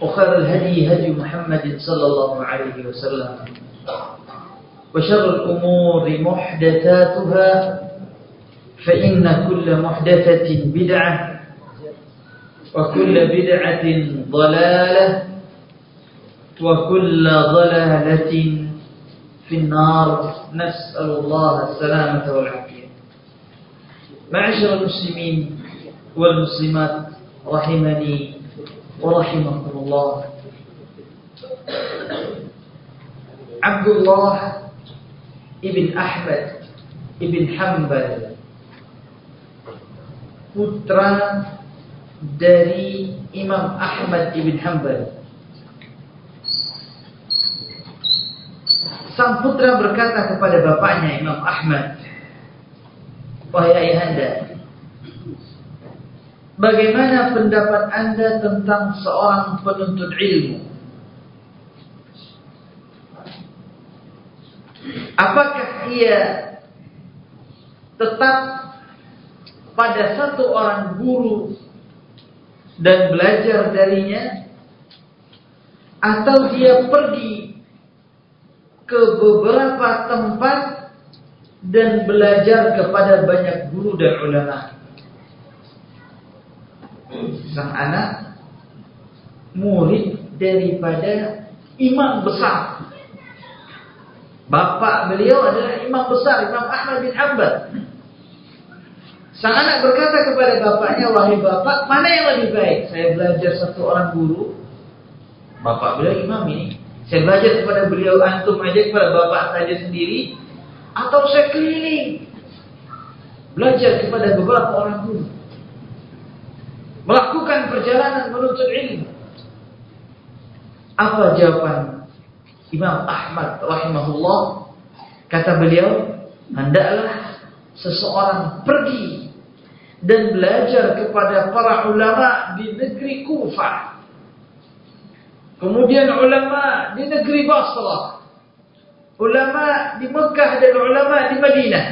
وخير الهدي هدي محمد صلى الله عليه وسلم. وشر الأمور محدثاتها فإن كل محدثة بدعة وكل بدعة ضلالة وكل ضلالة في النار. نسأل الله السلامة والعافية. معاشر المسلمين والمسلمات رحمني ورحمكم الله عبد الله ابن أحمد ابن حنبل putra dari Imam Ahmad ibn Hanbal Sang putra berkata kepada bapaknya Imam Ahmad, "Wahai ayahanda, bagaimana pendapat Anda tentang seorang penuntut ilmu? Apakah ia tetap pada satu orang guru dan belajar darinya atau dia pergi ke beberapa tempat dan belajar kepada banyak guru dan ulama. Sang anak murid daripada imam besar. Bapak beliau adalah imam besar, Imam Ahmad bin Hanbal. Sang anak berkata kepada bapaknya, wahai bapak, mana yang lebih baik? Saya belajar satu orang guru. Bapak beliau imam ini. Saya belajar kepada beliau antum aja kepada bapak saja sendiri atau saya keliling belajar kepada beberapa orang guru. Melakukan perjalanan menuntut ilmu. Apa jawaban Imam Ahmad rahimahullah? Kata beliau, hendaklah seseorang pergi dan belajar kepada para ulama di negeri Kufah Kemudian ulama di negeri Basrah. Ulama di Mekah dan ulama di Madinah.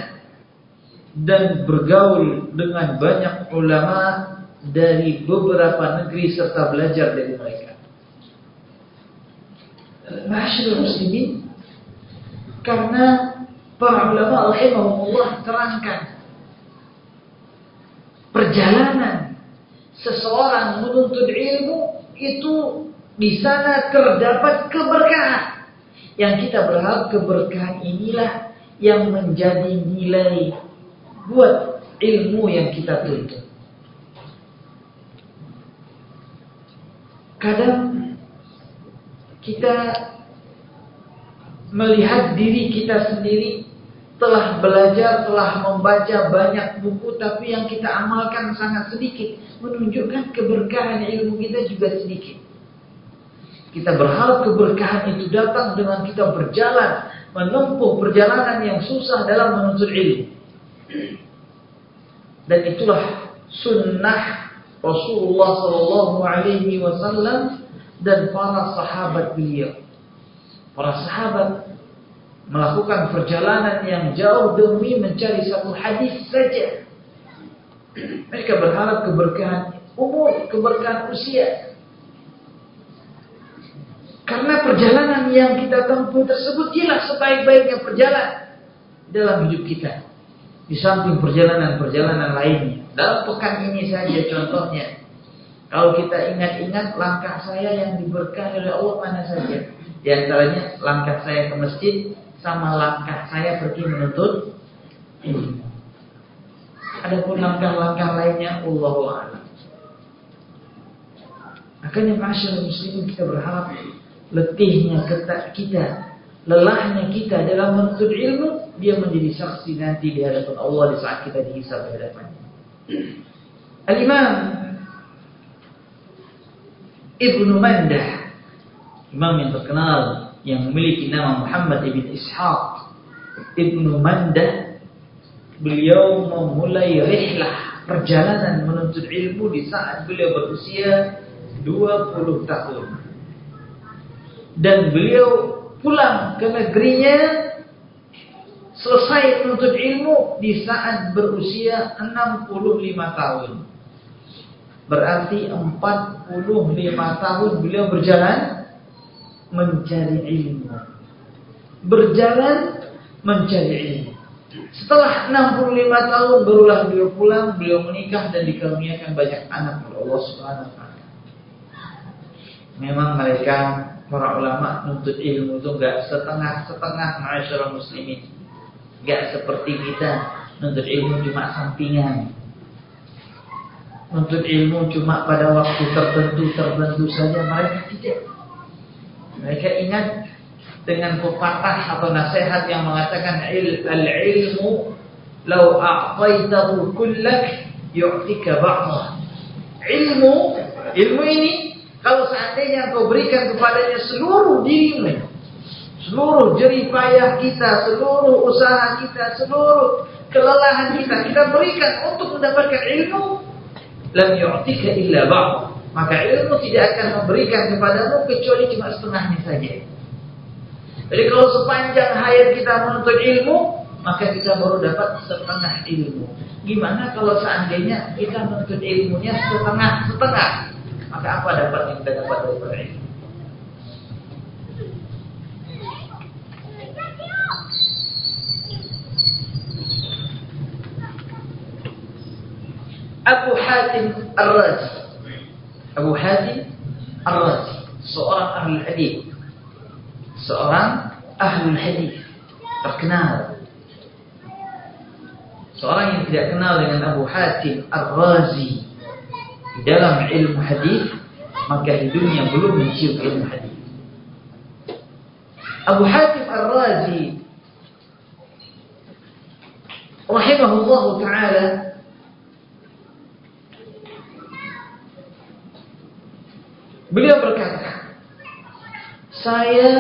Dan bergaul dengan banyak ulama dari beberapa negeri serta belajar dari mereka. Masyarakat muslimin karena para ulama rahimahumullah terangkan perjalanan seseorang menuntut ilmu itu di sana terdapat keberkahan. Yang kita berharap keberkahan inilah yang menjadi nilai buat ilmu yang kita tuntut. Kadang kita melihat diri kita sendiri telah belajar, telah membaca banyak buku, tapi yang kita amalkan sangat sedikit. Menunjukkan keberkahan ilmu kita juga sedikit. Kita berharap keberkahan itu datang dengan kita berjalan, menempuh perjalanan yang susah dalam menuntut ilmu. Dan itulah sunnah Rasulullah Sallallahu Alaihi Wasallam dan para sahabat beliau. Para sahabat melakukan perjalanan yang jauh demi mencari satu hadis saja. Mereka berharap keberkahan umur, keberkahan usia. Karena perjalanan yang kita tempuh tersebut jelas sebaik-baiknya perjalanan dalam hidup kita. Di samping perjalanan-perjalanan lainnya. Dalam pekan ini saja contohnya. Kalau kita ingat-ingat langkah saya yang diberkahi oleh Allah mana saja. Di antaranya langkah saya ke masjid sama langkah saya pergi menuntut ilmu. Adapun langkah-langkah lainnya Allah a'lam. Makanya masyarakat muslimin kita berharap letihnya kita, lelahnya kita dalam menuntut ilmu, dia menjadi saksi nanti di hadapan Allah di saat kita dihisab di hadapannya. Al-Imam Ibnu Mandah, imam yang terkenal yang memiliki nama Muhammad ibn Ishaq ibnu Mandah beliau memulai rihlah perjalanan menuntut ilmu di saat beliau berusia 20 tahun dan beliau pulang ke negerinya selesai menuntut ilmu di saat berusia 65 tahun berarti 45 tahun beliau berjalan mencari ilmu. Berjalan mencari ilmu. Setelah 65 tahun barulah beliau pulang, beliau menikah dan dikaruniakan banyak anak oleh Allah Subhanahu wa taala. Memang mereka para ulama nuntut ilmu itu enggak setengah-setengah masyarakat muslimin. Enggak seperti kita nuntut ilmu cuma sampingan. Nuntut ilmu cuma pada waktu tertentu-tertentu saja mereka tidak. Mereka ingat dengan pepatah atau nasihat yang mengatakan al-ilmu law a'taitahu kullak yu'tika ba'dah. Ilmu, ilmu ini kalau seandainya kau berikan kepadanya seluruh dirimu, seluruh jerih payah kita, seluruh usaha kita, seluruh kelelahan kita, kita berikan untuk mendapatkan ilmu, lam yu'tika illa ba'dah maka ilmu tidak akan memberikan kepadamu kecuali cuma setengahnya saja. Jadi kalau sepanjang hayat kita menuntut ilmu, maka kita baru dapat setengah ilmu. Gimana kalau seandainya kita menuntut ilmunya setengah-setengah? Maka apa dapat yang kita dapat dari ilmu? أبو حاتم الرازي. أبو حاتم الرازي. سؤال أهل الحديث. سؤال أهل الحديث. تركناه. سؤال يمكن تركناه لأن أبو حاتم الرازي. dalam ilmu hadis maka hidupnya belum mencium علم الحديث أبو حاتم الرازي. رحمه الله تعالى Beliau berkata, saya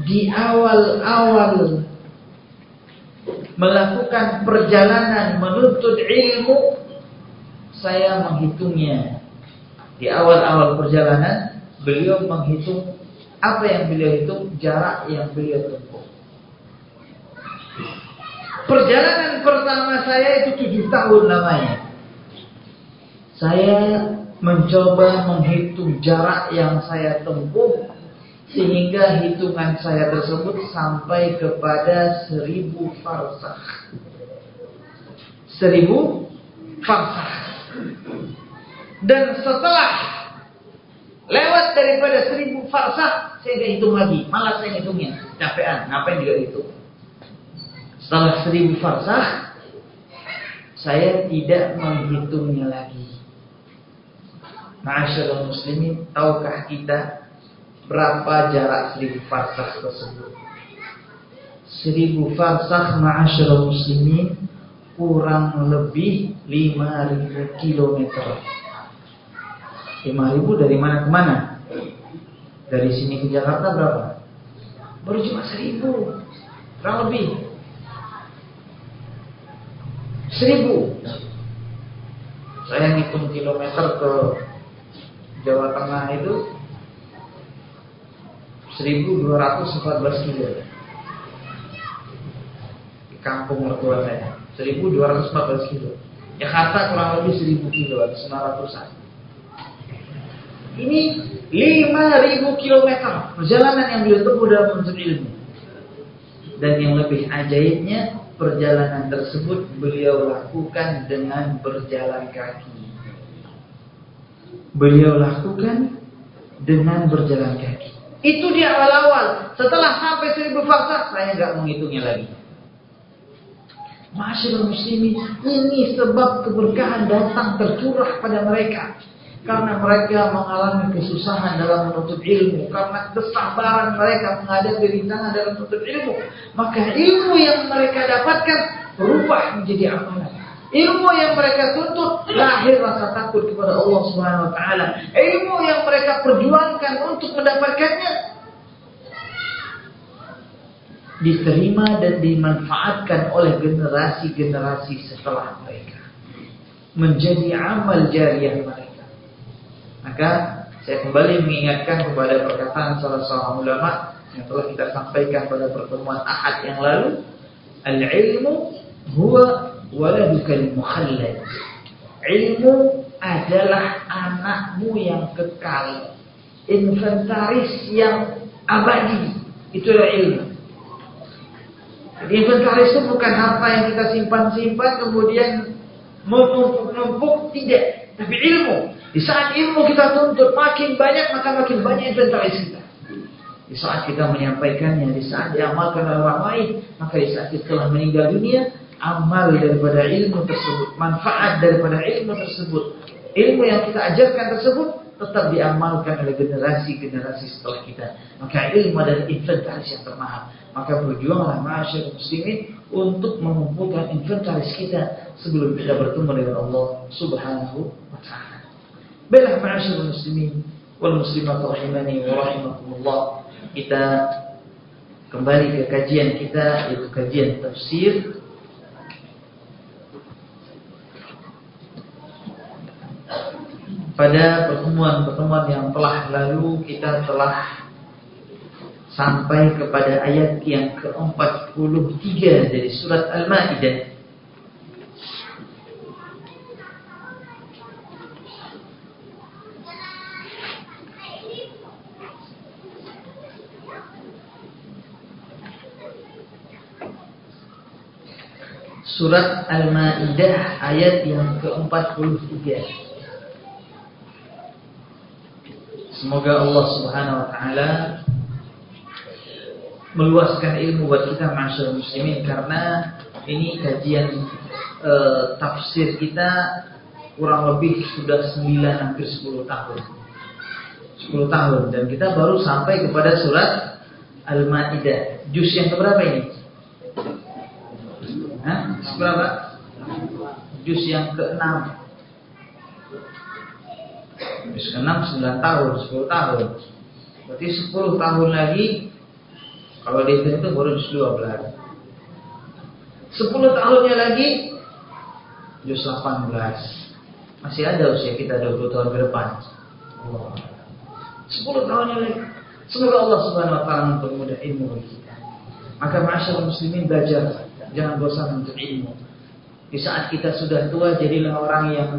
di awal-awal melakukan perjalanan menuntut ilmu, saya menghitungnya. Di awal-awal perjalanan, beliau menghitung apa yang beliau hitung, jarak yang beliau tempuh. Perjalanan pertama saya itu tujuh tahun namanya. Saya mencoba menghitung jarak yang saya tempuh sehingga hitungan saya tersebut sampai kepada seribu farsah. Seribu farsah. Dan setelah lewat daripada seribu farsah, saya tidak hitung lagi. Malah saya hitungnya. Capean. Ngapain juga itu? Setelah seribu farsah, saya tidak menghitungnya lagi. Masyaallah muslimin, tahukah kita berapa jarak seribu farsah tersebut? seribu farsakh ma'asyarul muslimin kurang lebih 5000 kilometer. 5000 dari mana ke mana? Dari sini ke Jakarta berapa? Baru cuma 1000. Kurang lebih. 1000. Saya ngitung kilometer ke Jawa Tengah itu 1214 kilo di kampung mertua saya 1214 kilo Jakarta kurang lebih 1000 kilo atau 900an ini 5000 kilometer perjalanan yang beliau tempuh dalam menuntut ilmu. Dan yang lebih ajaibnya perjalanan tersebut beliau lakukan dengan berjalan kaki beliau lakukan dengan berjalan kaki itu di awal-awal. Setelah sampai seribu fakta, saya nggak menghitungnya lagi. Masyarakat muslimin, ini sebab keberkahan datang tercurah pada mereka. Karena mereka mengalami kesusahan dalam menuntut ilmu. Karena kesabaran mereka menghadapi rintangan dalam menuntut ilmu. Maka ilmu yang mereka dapatkan berubah menjadi amalan. Ilmu yang mereka tuntut lahir rasa takut kepada Allah Subhanahu wa taala. Ilmu yang mereka perjuangkan untuk mendapatkannya diterima dan dimanfaatkan oleh generasi-generasi setelah mereka. Menjadi amal jariah mereka. Maka saya kembali mengingatkan kepada perkataan salah seorang ulama yang telah kita sampaikan pada pertemuan Ahad yang lalu, al-ilmu huwa waladukal mukhallad. Ilmu adalah anakmu yang kekal, inventaris yang abadi. Itulah ilmu. Jadi inventaris itu bukan harta yang kita simpan-simpan kemudian menumpuk-numpuk tidak, tapi ilmu. Di saat ilmu kita tuntut makin banyak maka makin banyak inventaris kita. Di saat kita menyampaikannya, di saat diamalkan oleh orang lain, maka di saat kita telah meninggal dunia, amal daripada ilmu tersebut, manfaat daripada ilmu tersebut, ilmu yang kita ajarkan tersebut tetap diamalkan oleh generasi-generasi setelah kita. Maka ilmu adalah inventaris yang termahal. Maka berjuanglah masyarakat muslimin untuk mengumpulkan inventaris kita sebelum kita bertemu dengan Allah Subhanahu wa taala. Baiklah masyarakat muslimin wal muslimat rahimani wa rahimakumullah. Kita kembali ke kajian kita yaitu kajian tafsir pada pertemuan-pertemuan yang telah lalu kita telah sampai kepada ayat yang ke-43 dari surat Al-Maidah. Surat Al-Maidah ayat yang ke-43. Semoga Allah Subhanahu wa taala meluaskan ilmu buat kita masyarakat muslimin karena ini kajian e, tafsir kita kurang lebih sudah 9 hampir 10 tahun. 10 tahun dan kita baru sampai kepada surat Al-Maidah. Juz yang keberapa ini? Hah? Seberapa? Juz yang ke-6. Habis ke 6 9 tahun, 10 tahun. Berarti 10 tahun lagi kalau dihitung itu baru juz 12. 10 tahunnya lagi juz 18. Masih ada usia kita 20 tahun ke depan. Allah. 10 tahunnya lagi. Semoga Allah Subhanahu wa taala mempermudah ilmu bagi kita. Maka masyarakat muslimin belajar, jangan bosan untuk ilmu. Di saat kita sudah tua, jadilah orang yang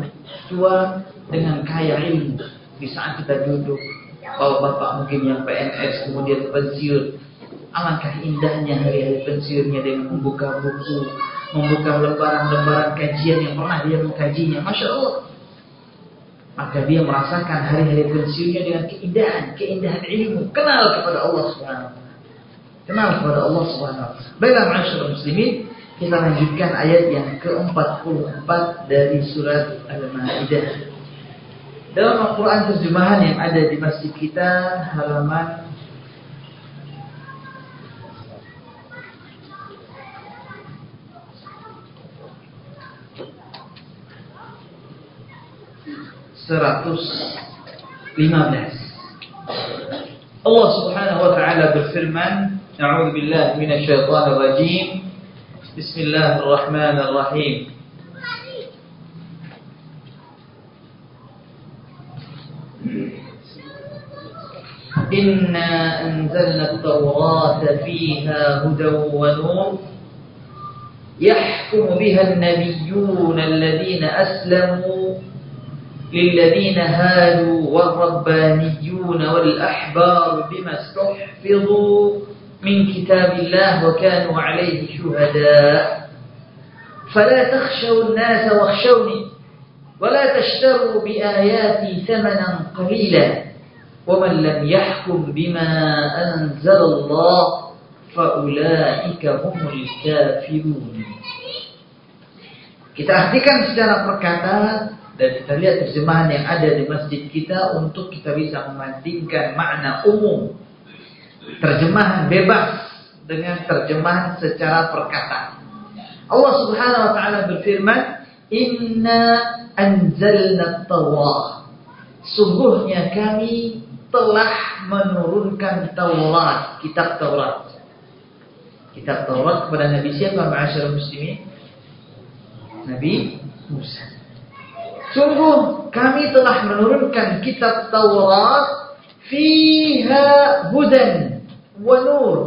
tua dengan kaya ilmu. Di saat kita duduk, kalau bapak mungkin yang PNS kemudian pensiun, alangkah indahnya hari-hari pensiunnya dengan membuka buku, membuka lembaran-lembaran kajian yang pernah dia mengkajinya. Masya Allah. Maka dia merasakan hari-hari pensiunnya dengan keindahan, keindahan ilmu. Kenal kepada Allah Subhanahu Kenal kepada Allah Subhanahu Baiklah masyarakat muslimin, kita lanjutkan ayat yang ke-44 dari surat Al-Maidah. Dalam Al-Quran terjemahan yang ada di masjid kita halaman 115 Allah Subhanahu wa taala berfirman A'udhu billahi minasyaitonir rajim Bismillahirrahmanirrahim." إنا أنزلنا التوراة فيها هدى ونور يحكم بها النبيون الذين أسلموا للذين هادوا والربانيون والأحبار بما استحفظوا من كتاب الله وكانوا عليه شهداء فلا تخشوا الناس واخشوني ولا تشتروا بآياتي ثمنا قليلا ومن لم يحكم بما أنزل الله فأولئك هم الكافرون Kita artikan secara perkata dan kita lihat terjemahan yang ada di masjid kita untuk kita bisa membandingkan makna umum. Terjemahan bebas dengan terjemahan secara perkata. Allah Subhanahu wa taala berfirman, "Inna anzalna Tawrah." Sungguhnya kami telah menurunkan Taurat, kitab Taurat. Kitab Taurat kepada Nabi siapa ma'asyar muslimin? Nabi Musa. Sungguh kami telah menurunkan kitab Taurat fiha hudan wa nur.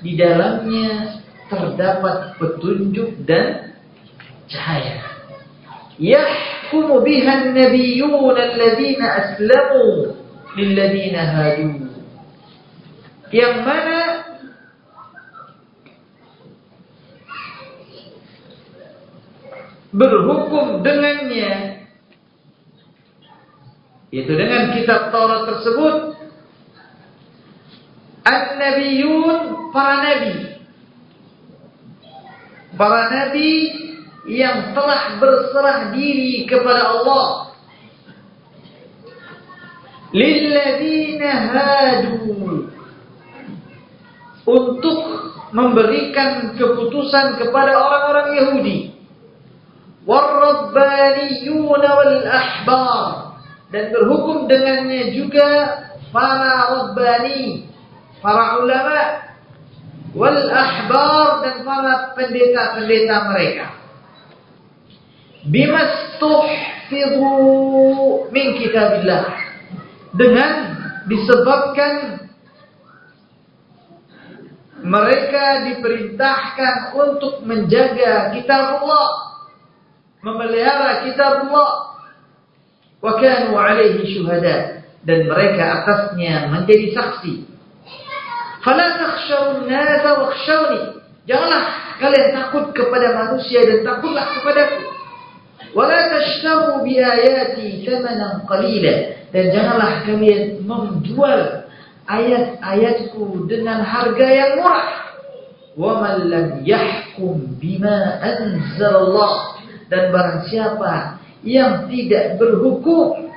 Di dalamnya terdapat petunjuk dan cahaya. Yahkumu biha an-nabiyyun alladziina aslamu lilladina hadu yang mana berhukum dengannya yaitu dengan kitab Taurat tersebut an-nabiyun para nabi. Para nabi yang telah berserah diri kepada Allah. Lilladzina hadu. Untuk memberikan keputusan kepada orang-orang Yahudi. Warabbaniyuna wal ahbar dan berhukum dengannya juga para rabbani para ulama wal ahbar dan para pendeta-pendeta mereka bimastuhfizu min kitabillah dengan disebabkan mereka diperintahkan untuk menjaga kitab Allah, memelihara kitab Allah. Wa kanu alaihi syuhada dan mereka atasnya menjadi saksi. Fala. Janganlah kalian takut kepada manusia dan takutlah kepadaku. Wala tashtaru bi ayati thamanan qalila dan janganlah kalian menjual ayat-ayatku dengan harga yang murah. Wa man lam yahkum bima anzalallah dan barang siapa yang tidak berhukum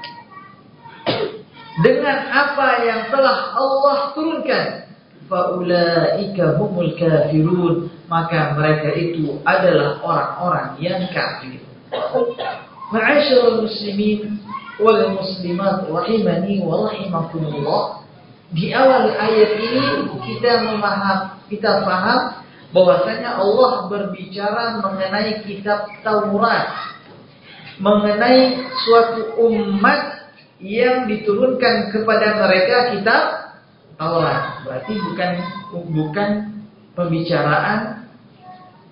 dengan apa yang telah Allah turunkan faulaika humul kafirun maka mereka itu adalah orang-orang yang kafir. Ma'asyiral muslimin wal muslimat rahimani wa rahimakumullah. Di awal ayat ini kita memaham, kita paham bahwasanya Allah berbicara mengenai kitab Taurat, mengenai suatu umat yang diturunkan kepada mereka kitab Taurat. Berarti bukan bukan pembicaraan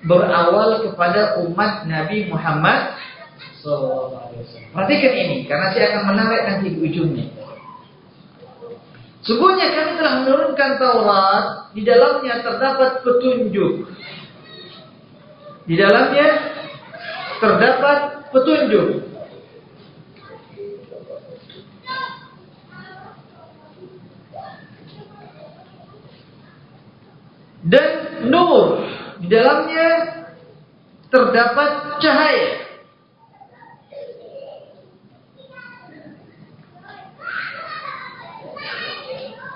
berawal kepada umat Nabi Muhammad Perhatikan ini, karena saya akan menarik nanti di ujungnya. Sungguhnya kami telah menurunkan Taurat, di dalamnya terdapat petunjuk. Di dalamnya terdapat petunjuk. Dan nur, di dalamnya terdapat cahaya.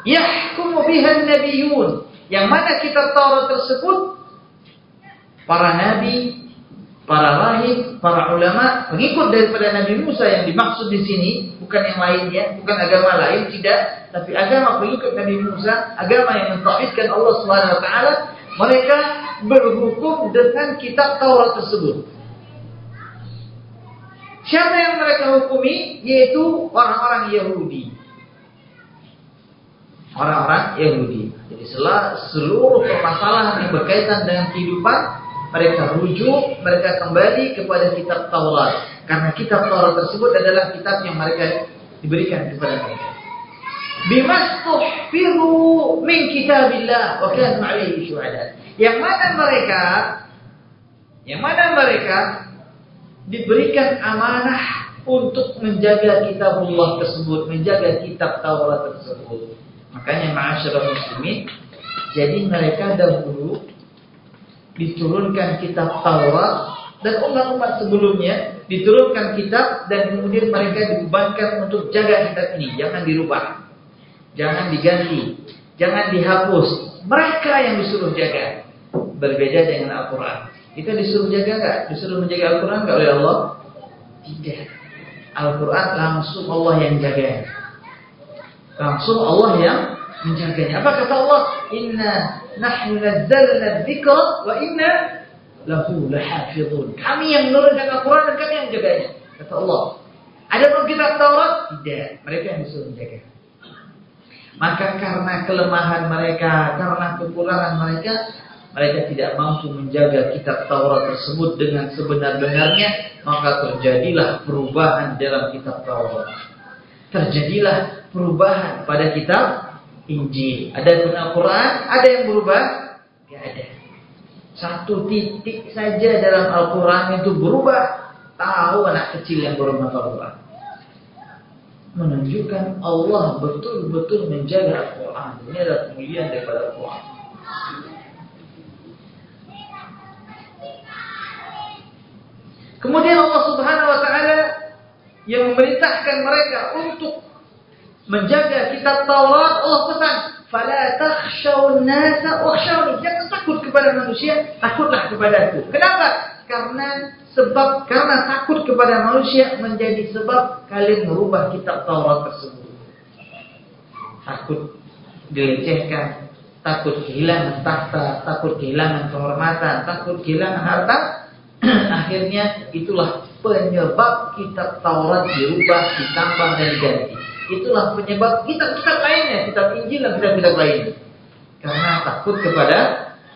Yahkumu biha nabiyun. Yang mana kitab Taurat tersebut para nabi, para rahib, para ulama, pengikut daripada Nabi Musa yang dimaksud di sini bukan yang lainnya, bukan agama lain, tidak, tapi agama pengikut Nabi Musa, agama yang mentauhidkan Allah Subhanahu wa taala, mereka berhukum dengan kitab Taurat tersebut. Siapa yang mereka hukumi? Yaitu orang-orang Yahudi. Orang-orang Yahudi. Jadi seluruh permasalahan yang berkaitan dengan kehidupan mereka rujuk, mereka kembali kepada kitab Taurat. Karena kitab Taurat tersebut adalah kitab yang mereka diberikan kepada mereka. Bimastuhfiru min kitabillah wa kanu alaihi syuhada. Yang mana mereka yang mana mereka diberikan amanah untuk menjaga kitabullah tersebut, menjaga kitab Taurat tersebut. Makanya ma'asyiral muslimin, jadi mereka dahulu diturunkan kitab Taurat dan umat-umat sebelumnya diturunkan kitab dan kemudian mereka dibebankan untuk jaga kitab ini, jangan dirubah, jangan diganti, jangan dihapus. Mereka yang disuruh jaga. Berbeda dengan Al-Quran. Kita disuruh jaga nggak? Disuruh menjaga Al-Quran nggak oleh Allah? Tidak. Al-Quran langsung Allah yang jaga. Langsung Allah yang menjaganya. Apa kata Allah? Inna nahnu nazzalna dzikra wa inna lahu lahafizun. Kami yang menurunkan Al-Quran dan kami yang menjaganya. Kata Allah. Ada pun kitab Taurat? Tidak. Mereka yang disuruh menjaga. Maka karena kelemahan mereka, karena kekurangan mereka, mereka tidak mampu menjaga kitab Taurat tersebut dengan sebenar-benarnya, maka terjadilah perubahan dalam kitab Taurat. Terjadilah perubahan pada kitab Injil. Ada pun Al-Quran, ada yang berubah? Tidak ada. Satu titik saja dalam Al-Quran itu berubah. Tahu anak kecil yang baru Al-Quran. Menunjukkan Allah betul-betul menjaga Al-Quran. Ini adalah kemuliaan daripada Al-Quran. Kemudian Allah Subhanahu wa taala yang memerintahkan mereka untuk menjaga kitab Taurat, Allah pesan, "Fala takhshawun nasa wakhshawni." Jangan takut kepada manusia, takutlah kepadaku. Kenapa? Karena sebab karena takut kepada manusia menjadi sebab kalian merubah kitab Taurat tersebut. Takut dilecehkan, takut kehilangan tahta, takut kehilangan kehormatan, takut kehilangan harta. Akhirnya itulah penyebab kitab Taurat dirubah, ditambah dan diganti. Itulah penyebab kitab-kitab lainnya, kitab Injil dan kitab-kitab lainnya. Karena takut kepada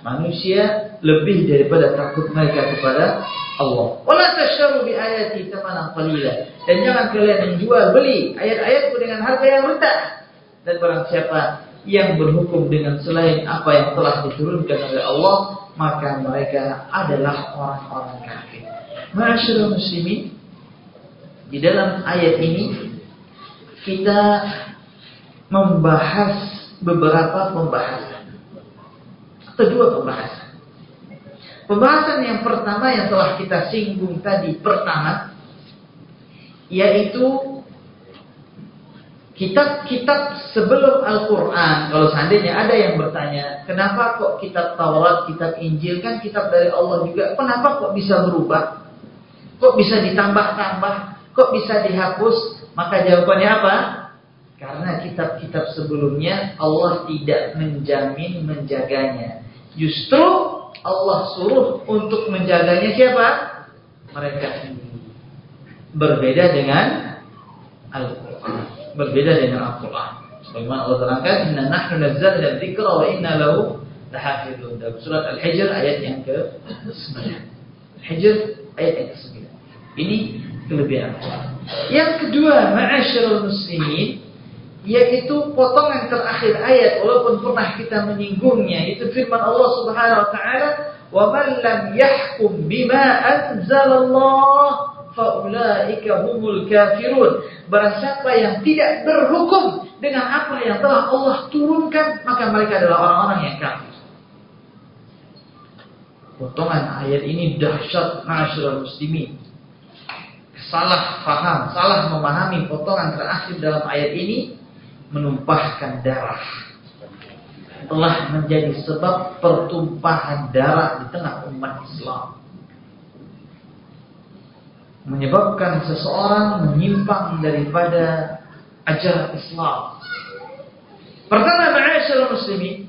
manusia lebih daripada takut mereka kepada Allah. Wala tasyaru bi ayati tamanan qalila. Dan jangan kalian menjual beli ayat-ayatku dengan harga yang rendah. Dan barang siapa yang berhukum dengan selain apa yang telah diturunkan oleh Allah, maka mereka adalah orang-orang kafir. Masyaallah muslimin, di dalam ayat ini kita membahas beberapa pembahasan atau dua pembahasan. Pembahasan yang pertama yang telah kita singgung tadi pertama yaitu kitab-kitab sebelum Al-Quran. Kalau seandainya ada yang bertanya, kenapa kok kitab Taurat, kitab Injil kan kitab dari Allah juga, kenapa kok bisa berubah? Kok bisa ditambah-tambah? Kok bisa dihapus? Maka jawabannya apa? Karena kitab-kitab sebelumnya Allah tidak menjamin menjaganya. Justru Allah suruh untuk menjaganya siapa? Mereka ini. Berbeda dengan Al-Quran. Berbeda dengan Al-Quran. Sebagaimana Allah terangkan, Inna nahnu nazzalna dzikra wa inna lahu lahafidun. Dalam surat Al-Hijr ayat yang ke-9. Hijr ayat yang ke-9. Ini kelebihan Yang kedua, ma'asyiral muslimin, yaitu potongan terakhir ayat walaupun pernah kita menyinggungnya itu firman Allah Subhanahu wa taala wa man lam yahkum bima anzalallah faulaika humul kafirun. Barang siapa yang tidak berhukum dengan apa yang telah Allah turunkan maka mereka adalah orang-orang yang kafir. Potongan ayat ini dahsyat ma'asyiral muslimin salah paham, salah memahami potongan terakhir dalam ayat ini menumpahkan darah. Telah menjadi sebab pertumpahan darah di tengah umat Islam. menyebabkan seseorang menyimpang daripada ajaran Islam. Pertama, ma'asyarul muslimin,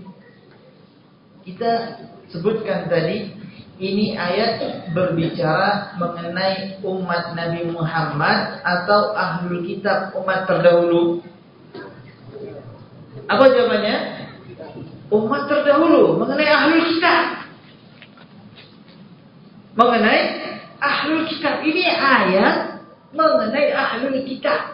kita sebutkan tadi ini ayat berbicara mengenai umat Nabi Muhammad atau ahlul kitab umat terdahulu. Apa jawabannya? Umat terdahulu mengenai ahlul kitab. Mengenai ahlul kitab ini ayat mengenai ahlul kitab.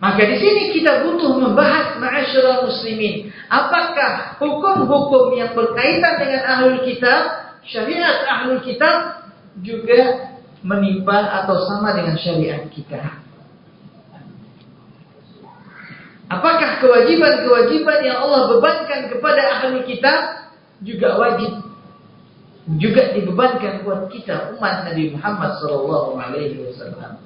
Maka di sini kita butuh membahas ma'asyiral muslimin. Apakah hukum-hukum yang berkaitan dengan ahlul kitab, syariat ahlul kitab juga menimpa atau sama dengan syariat kita? Apakah kewajiban-kewajiban yang Allah bebankan kepada ahlul kitab juga wajib juga dibebankan buat kita umat Nabi Muhammad sallallahu alaihi wasallam?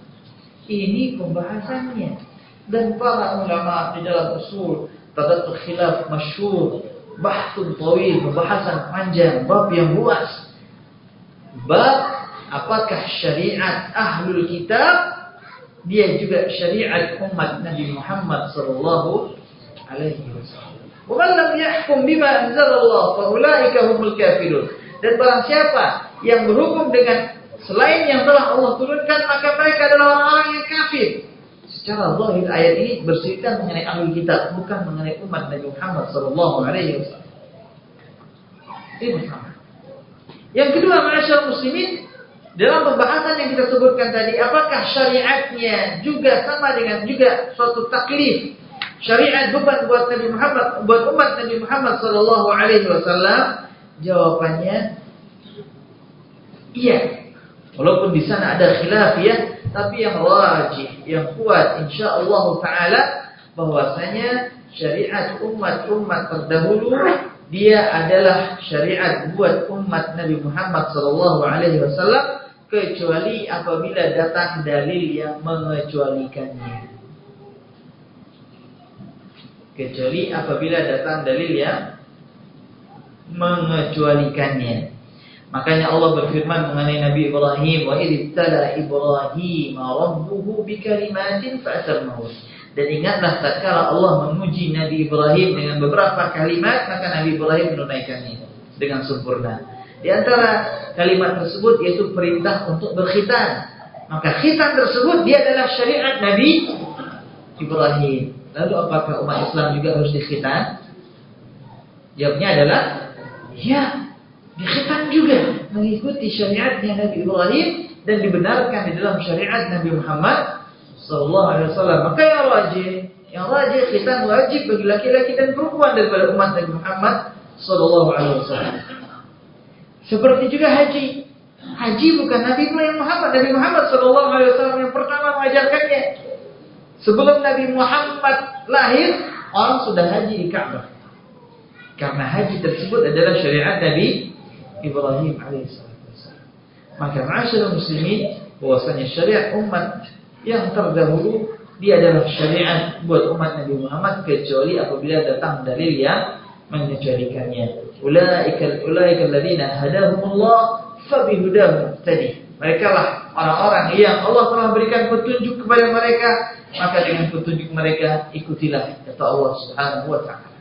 Ini pembahasannya dan para ulama di dalam usul tadat khilaf masyhur bahthun tawil pembahasan panjang bab yang luas. Bab apakah syariat ahlul kitab? Dia juga syariat umat Nabi Muhammad sallallahu alaihi wasallam. Wa man lam yahkum bima anzalallah fa ulaika humul kafirun. Dan barang siapa yang berhukum dengan selain yang telah Allah turunkan maka mereka adalah orang-orang yang kafir Secara zahir ayat ini bercerita mengenai ahli kitab, bukan mengenai umat Nabi Muhammad sallallahu alaihi wasallam. Ini pertama. Yang kedua, masyarakat muslimin, dalam pembahasan yang kita sebutkan tadi, apakah syariatnya juga sama dengan juga suatu taklif? Syariat beban buat Nabi Muhammad, buat umat Nabi Muhammad sallallahu alaihi wasallam? Jawabannya iya. Walaupun di sana ada khilaf ya, tapi yang wajib, yang kuat insya Allah taala bahwasanya syariat umat-umat terdahulu dia adalah syariat buat umat Nabi Muhammad sallallahu alaihi wasallam kecuali apabila datang dalil yang mengecualikannya. Kecuali apabila datang dalil yang mengecualikannya. Makanya Allah berfirman mengenai Nabi Ibrahim, "Wa idzala Ibrahim rabbuhu bikalimatin fa'tamahun." Dan ingatlah tatkala Allah menguji Nabi Ibrahim dengan beberapa kalimat, maka Nabi Ibrahim menunaikannya dengan sempurna. Di antara kalimat tersebut yaitu perintah untuk berkhitan. Maka khitan tersebut dia adalah syariat Nabi Ibrahim. Lalu apakah umat Islam juga harus dikhitan? Jawabnya adalah ya, Dikhitan juga mengikuti syariatnya Nabi Ibrahim dan dibenarkan di dalam syariat Nabi Muhammad Sallallahu Alaihi Wasallam. Maka yang wajib, yang wajib khitan wajib bagi laki-laki dan perempuan daripada umat Nabi Muhammad Sallallahu Alaihi Wasallam. Seperti juga haji. Haji bukan Nabi Muhammad, Nabi Muhammad Sallallahu Alaihi Wasallam yang pertama mengajarkannya. Sebelum Nabi Muhammad lahir, orang sudah haji di Ka'bah. Karena haji tersebut adalah syariat Nabi Ibrahim alaihissalam. Maka masyarakat muslimin bahwasanya syariat umat yang terdahulu dia adalah syariat buat umat Nabi Muhammad kecuali apabila datang dalil yang mengecualikannya. Ulaika ulaika alladziina hadahumullah fabihudahum tadi. Mereka lah orang-orang yang Allah telah berikan petunjuk kepada mereka, maka dengan petunjuk mereka ikutilah kata Allah Subhanahu wa taala.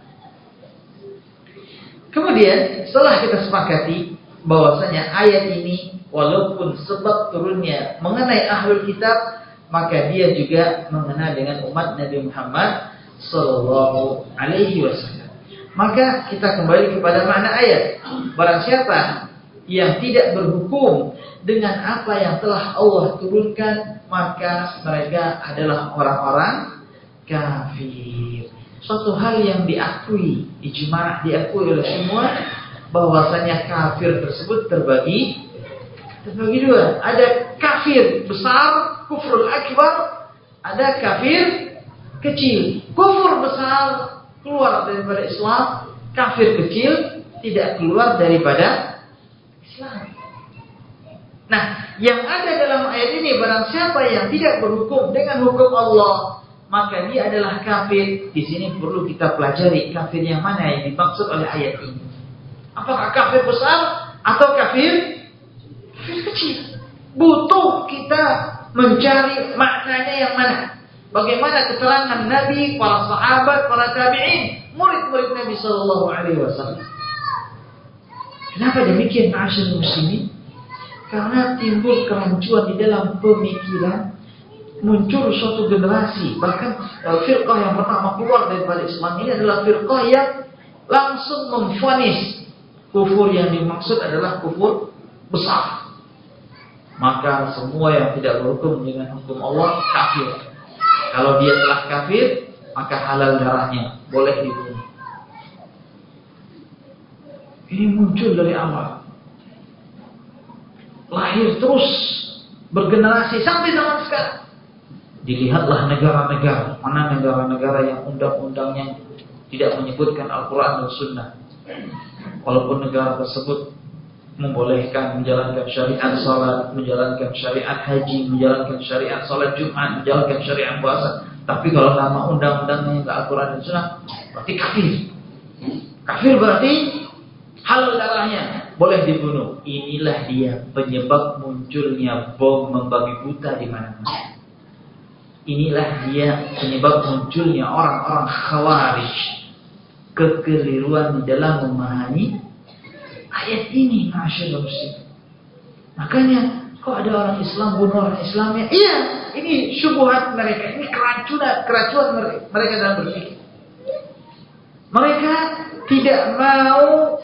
Kemudian setelah kita sepakati bahwasanya ayat ini walaupun sebab turunnya mengenai ahlul kitab maka dia juga mengenal dengan umat Nabi Muhammad sallallahu alaihi wasallam. Maka kita kembali kepada makna ayat. Barang siapa yang tidak berhukum dengan apa yang telah Allah turunkan, maka mereka adalah orang-orang kafir suatu hal yang diakui, ijma diakui oleh semua bahwasanya kafir tersebut terbagi terbagi dua. Ada kafir besar, kufrul akbar, ada kafir kecil. Kufur besar keluar daripada Islam, kafir kecil tidak keluar daripada Islam. Nah, yang ada dalam ayat ini barang siapa yang tidak berhukum dengan hukum Allah, maka dia adalah kafir. Di sini perlu kita pelajari kafir yang mana yang dimaksud oleh ayat ini. Apakah kafir besar atau kafir kecil? mencari maknanya yang mana. Bagaimana keterangan Nabi, para sahabat, para tabi'in, murid-murid Nabi Shallallahu Alaihi Wasallam. Kenapa demikian, Ma'asyar muslimin? Karena timbul kerancuan di dalam pemikiran, muncul suatu generasi, bahkan uh, firqah yang pertama keluar daripada Islam ini adalah firqah yang langsung memfonis kufur yang dimaksud adalah kufur besar. Maka semua yang tidak berhukum dengan hukum Allah kafir. Kalau dia telah kafir, maka halal darahnya boleh dibunuh. Ini muncul dari awal. Lahir terus bergenerasi sampai zaman sekarang. Dilihatlah negara-negara, mana negara-negara yang undang-undangnya tidak menyebutkan Al-Quran dan Sunnah. Walaupun negara tersebut membolehkan menjalankan syariat salat, menjalankan syariat haji, menjalankan syariat salat Jumat, menjalankan syariat puasa. Tapi kalau nama undang-undangnya enggak Al-Quran dan Sunnah, berarti kafir. Kafir berarti halal darahnya, boleh dibunuh. Inilah dia penyebab munculnya bom membabi buta di mana-mana. Inilah dia penyebab munculnya orang-orang khawarij. Kekeliruan dalam memahami ayat ini muslim. Makanya kok ada orang Islam bunuh orang Islamnya? Iya, ini syubhat mereka, ini keracunan, keracunan mereka dalam berpikir. Mereka tidak mau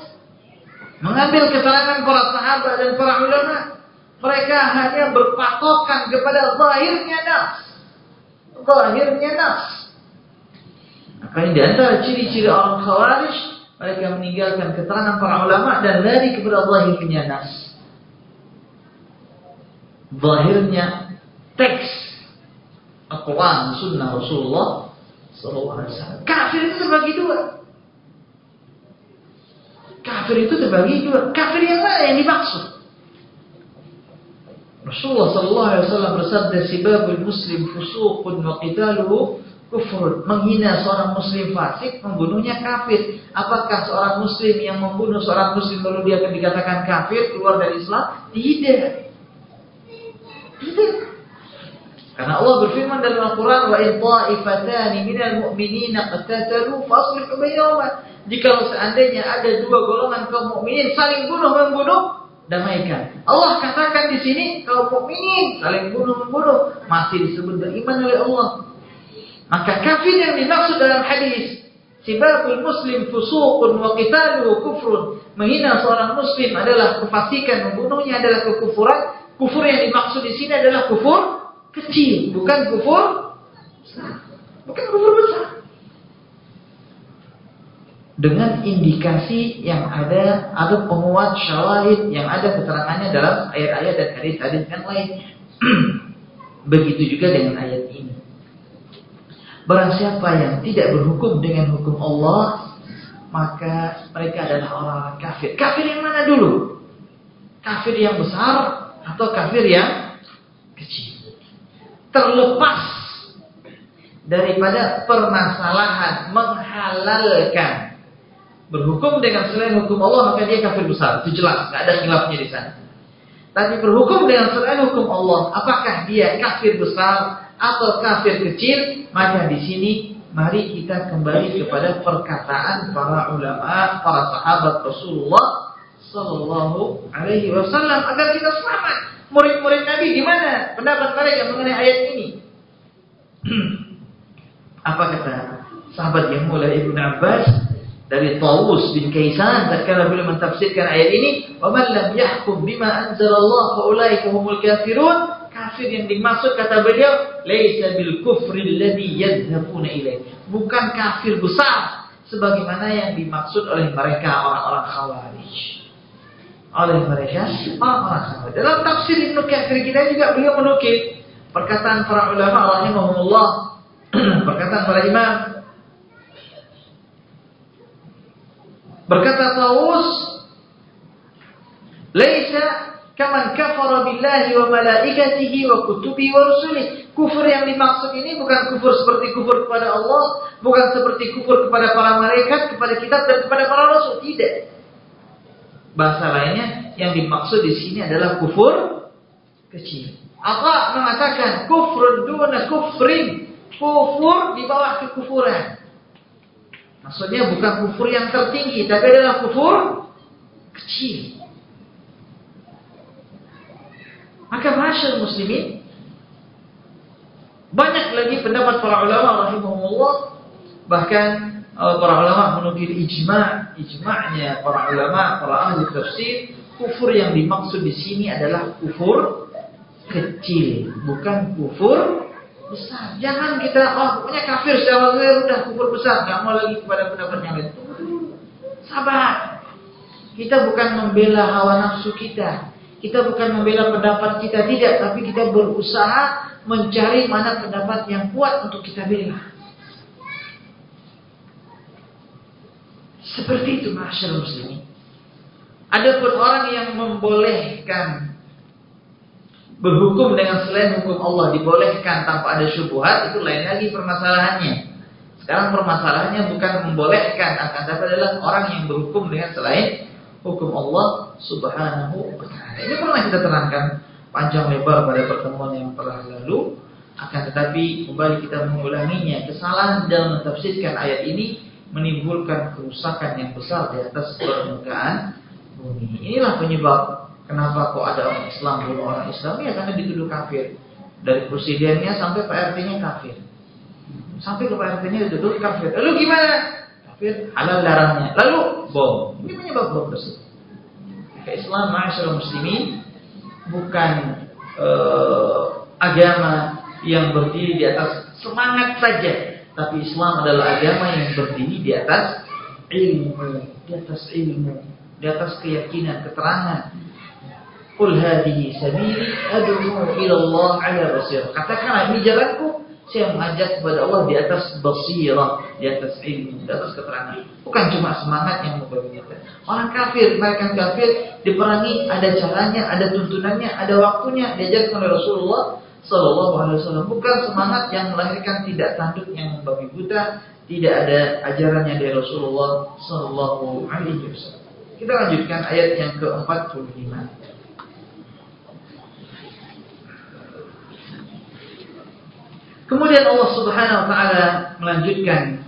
mengambil keterangan para sahabat dan para ulama. Mereka hanya berpatokan kepada zahirnya nas. Zahirnya nas. Makanya di antara ciri-ciri orang khawarij mereka meninggalkan keterangan para ulama dan lari kepada zahirnya nas. Zahirnya teks Al-Quran, Sunnah Rasulullah Wasallam. Kafir itu terbagi dua. Kafir itu terbagi dua. Kafir yang mana yang dimaksud? Rasulullah Sallallahu Alaihi Wasallam bersabda, "Sibabul Muslim fusuqun wa qitaluhu kufur, menghina seorang muslim fasik, membunuhnya kafir. Apakah seorang muslim yang membunuh seorang muslim lalu dia akan dikatakan kafir, keluar dari Islam? Tidak. Tidak. Karena Allah berfirman dalam Al-Quran, wa in ta'ifatani minal mu'minina qatatalu faslihu bainahuma. Jika seandainya ada dua golongan kaum mukminin saling bunuh membunuh, damaikan. Allah katakan di sini kaum mukminin saling bunuh membunuh masih disebut beriman oleh Allah. Maka kafir yang dimaksud dalam hadis Sibabul muslim fusuqun wa qitaluhu kufrun. Menghina seorang muslim adalah kefasikan, membunuhnya adalah kekufuran. Kufur yang dimaksud di sini adalah kufur kecil, bukan kufur besar. Bukan kufur besar. Dengan indikasi yang ada, ada penguat syawahid yang ada keterangannya dalam ayat-ayat dan hadis-hadis yang lain. Begitu juga dengan ayat ini. Barang siapa yang tidak berhukum dengan hukum Allah, maka mereka adalah orang-orang kafir. Kafir yang mana dulu? Kafir yang besar atau kafir yang kecil? Terlepas daripada permasalahan menghalalkan berhukum dengan selain hukum Allah maka dia kafir besar. Itu jelas, nggak ada khilafnya di sana. Tapi berhukum dengan selain hukum Allah, apakah dia kafir besar atau kafir kecil, maka di sini mari kita kembali kepada perkataan para ulama, para sahabat Rasulullah Sallallahu Alaihi Wasallam agar kita selamat. Murid-murid Nabi di mana pendapat mereka mengenai ayat ini? Apa kata sahabat yang mulai Ibnu Abbas dari Tawus bin Kaisan tatkala beliau mentafsirkan ayat ini, "Wa man lam yahkum bima anzalallah fa ulaika humul kafirun." kafir yang dimaksud kata beliau laisa bil kufri alladhi yadhhabuna ilaih. Bukan kafir besar sebagaimana yang dimaksud oleh mereka orang-orang khawarij. Oleh mereka orang-orang khawarij. Dalam tafsir Ibnu Katsir kita juga beliau menukil perkataan para ulama rahimahumullah, perkataan para imam Berkata Tawus, "Laisa Kaman kafara billahi wa malaikatihi wa kutubi wa rusuli. Kufur yang dimaksud ini bukan kufur seperti kufur kepada Allah, bukan seperti kufur kepada para malaikat, kepada kitab dan kepada para rasul, tidak. Bahasa lainnya yang dimaksud di sini adalah kufur kecil. Allah mengatakan kufrun duna kufrin. Kufur di bawah kekufuran. Maksudnya bukan kufur yang tertinggi, tapi adalah kufur kecil. Maka masyarakat muslimin banyak lagi pendapat para ulama rahimahullah bahkan uh, para ulama menukil ijma' ijma'nya para ulama para ahli tafsir kufur yang dimaksud di sini adalah kufur kecil bukan kufur besar. Jangan kita oh pokoknya kafir secara zahir udah kufur besar nggak mau lagi kepada pendapat yang lain sabar. Kita bukan membela hawa nafsu kita. Kita bukan membela pendapat kita tidak, tapi kita berusaha mencari mana pendapat yang kuat untuk kita bela. Seperti itu masyarakat muslimin. Adapun orang yang membolehkan berhukum dengan selain hukum Allah dibolehkan tanpa ada syubhat itu lain lagi permasalahannya. Sekarang permasalahannya bukan membolehkan akan tapi adalah orang yang berhukum dengan selain hukum Allah Subhanahu wa taala. Ini pernah kita terangkan panjang lebar pada pertemuan yang telah lalu. Akan tetapi kembali kita mengulanginya. Kesalahan dalam mentafsirkan ayat ini menimbulkan kerusakan yang besar di atas permukaan bumi. Inilah penyebab kenapa kok ada orang Islam bunuh orang Islam ya karena dituduh kafir. Dari presidennya sampai PRT-nya kafir. Sampai ke PRT-nya dituduh kafir. Lalu gimana? Kafir halal darahnya. Lalu bom. Ini penyebab bom tersebut. Islam masyarakat muslimin bukan uh, agama yang berdiri di atas semangat saja, tapi Islam adalah agama yang berdiri di atas ilmu, di atas ilmu, di atas keyakinan, keterangan. Qul hadhihi sabili ad'u ila Allah ala basir. Katakanlah ini jalanku, saya mengajak kepada Allah di atas basirah, di atas ilmu, di atas keterangan. Bukan cuma semangat yang membagikan. Orang kafir, mereka kafir diperangi ada caranya, ada tuntunannya, ada waktunya diajarkan oleh Rasulullah Sallallahu Alaihi Wasallam. Bukan semangat yang melahirkan tidak tanduk yang membabi buta, tidak ada ajarannya dari Rasulullah Sallallahu Alaihi Wasallam. Kita lanjutkan ayat yang ke-45. Kemudian Allah Subhanahu wa taala melanjutkan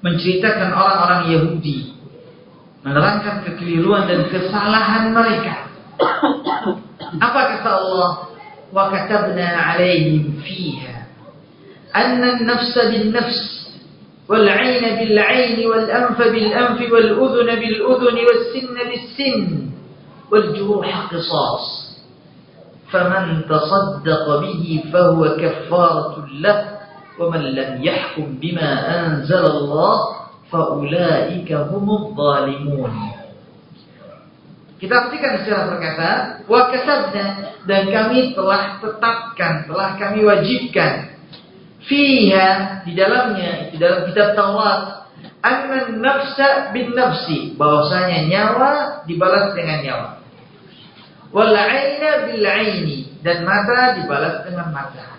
menceritakan orang-orang Yahudi menerangkan kekeliruan dan kesalahan mereka. Apa kata Allah? Wa katabna 'alaihim fiha anna an-nafsa bin-nafs wal-'ayna bil-'ayn wal-anfa bil-anf wal-udhuna bil-udhun was-sinna bis-sinn wal-juruha qisas. فمن تصدق به فهو كفارة له ومن لم يحكم بما أنزل الله فأولئك هم الظالمون Kita artikan secara berkata, wa kasabna dan kami telah tetapkan, telah kami wajibkan fiha di dalamnya di dalam kitab Taurat anna nafsa bin nafsi bahwasanya nyawa dibalas dengan nyawa Wal aina bil aini dan mata dibalas dengan mata.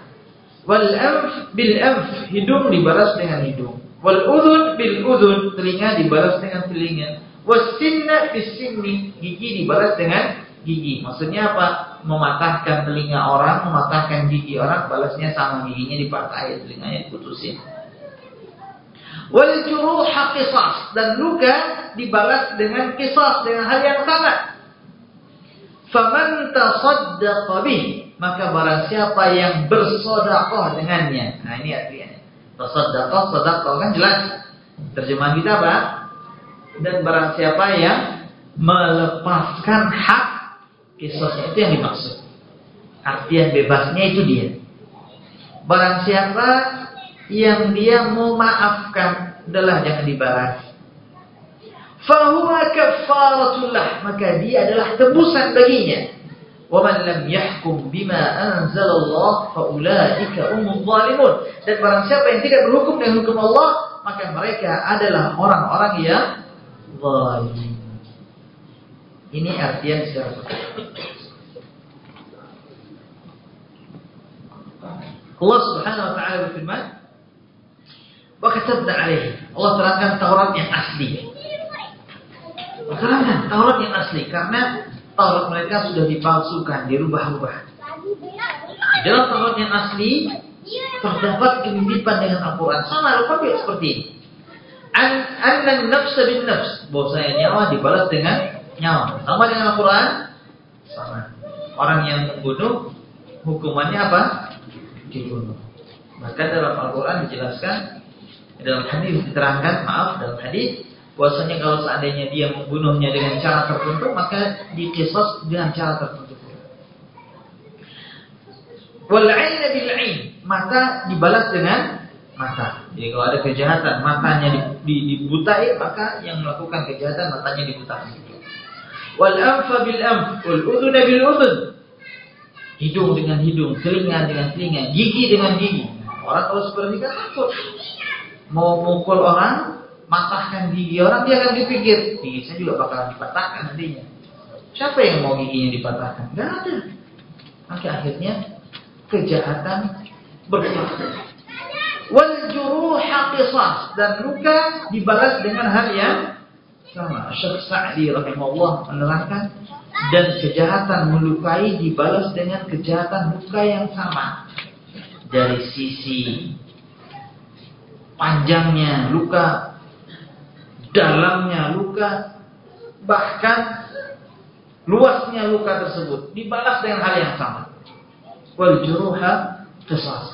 Wal anf bil anf hidung dibalas dengan hidung. Wal udhun bil udhun telinga dibalas dengan telinga. Was sinna bis sinni gigi dibalas dengan gigi. Maksudnya apa? Mematahkan telinga orang, mematahkan gigi orang, balasnya sama giginya dipakai, telinganya diputusin. Wal juruha qisas dan luka dibalas dengan kisas dengan hal yang sama. Faman tasaddaqa bih, maka barang siapa yang bersedekah dengannya. Nah, ini artinya. Tasaddaqa, sedekah kan jelas. Terjemahan kita apa? Dan barang siapa yang melepaskan hak kisahnya itu yang dimaksud. Artian bebasnya itu dia. Barang siapa yang dia mau maafkan, adalah jangan dibalas fahuwa kafaratullah maka dia adalah tebusan baginya. Wa man lam yahkum bima anzalallah faulaika umul dan barang siapa yang tidak berhukum dengan hukum Allah maka mereka adalah orang-orang yang zalim. Ini artian secara Allah Subhanahu wa taala berfirman wa alaihi Allah terangkan Taurat yang asli Bakalan Taurat yang asli karena Taurat mereka sudah dipalsukan, dirubah-rubah. dalam tahun yang asli terdapat kemiripan dengan Al-Quran. Sama juga seperti ini. An nafs bin nafs. Bahwasanya nyawa dibalas dengan nyawa. Sama dengan Al-Quran. Sama. Orang yang membunuh hukumannya apa? Dibunuh. Maka dalam Al-Quran dijelaskan dalam hadis diterangkan, maaf dalam hadis bahwasanya kalau seandainya dia membunuhnya dengan cara tertentu maka dikisos dengan cara tertentu. Wal bil mata dibalas dengan mata. Jadi kalau ada kejahatan, matanya dibutai, maka yang melakukan kejahatan matanya dibutakan. Wal anfa bil anf. Hidung dengan hidung, telinga dengan telinga, gigi dengan gigi. Orang kalau seperti kan takut. Mau mukul orang, matahkan gigi orang, dia akan dipikir, gigi saya juga bakalan dipatahkan nantinya. Siapa yang mau giginya dipatahkan? Gak ada. Maka akhirnya kejahatan berkurang. Wal juruha qisas dan luka dibalas dengan hal yang sama. Syekh Sa'di rahimahullah menerangkan dan kejahatan melukai dibalas dengan kejahatan luka yang sama dari sisi panjangnya luka, dalamnya luka, bahkan luasnya luka tersebut dibalas dengan hal yang sama. Wal juruha qisas.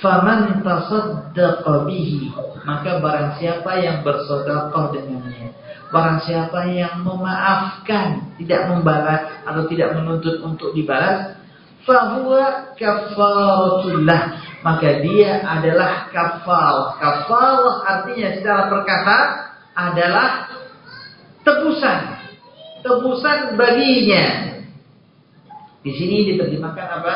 Faman tasaddaqa bihi maka barang siapa yang bersedekah dengannya barang siapa yang memaafkan tidak membalas atau tidak menuntut untuk dibalas fahuwa kafaratullah maka dia adalah kafar kafar artinya secara perkata adalah tebusan tebusan baginya di sini diterjemahkan apa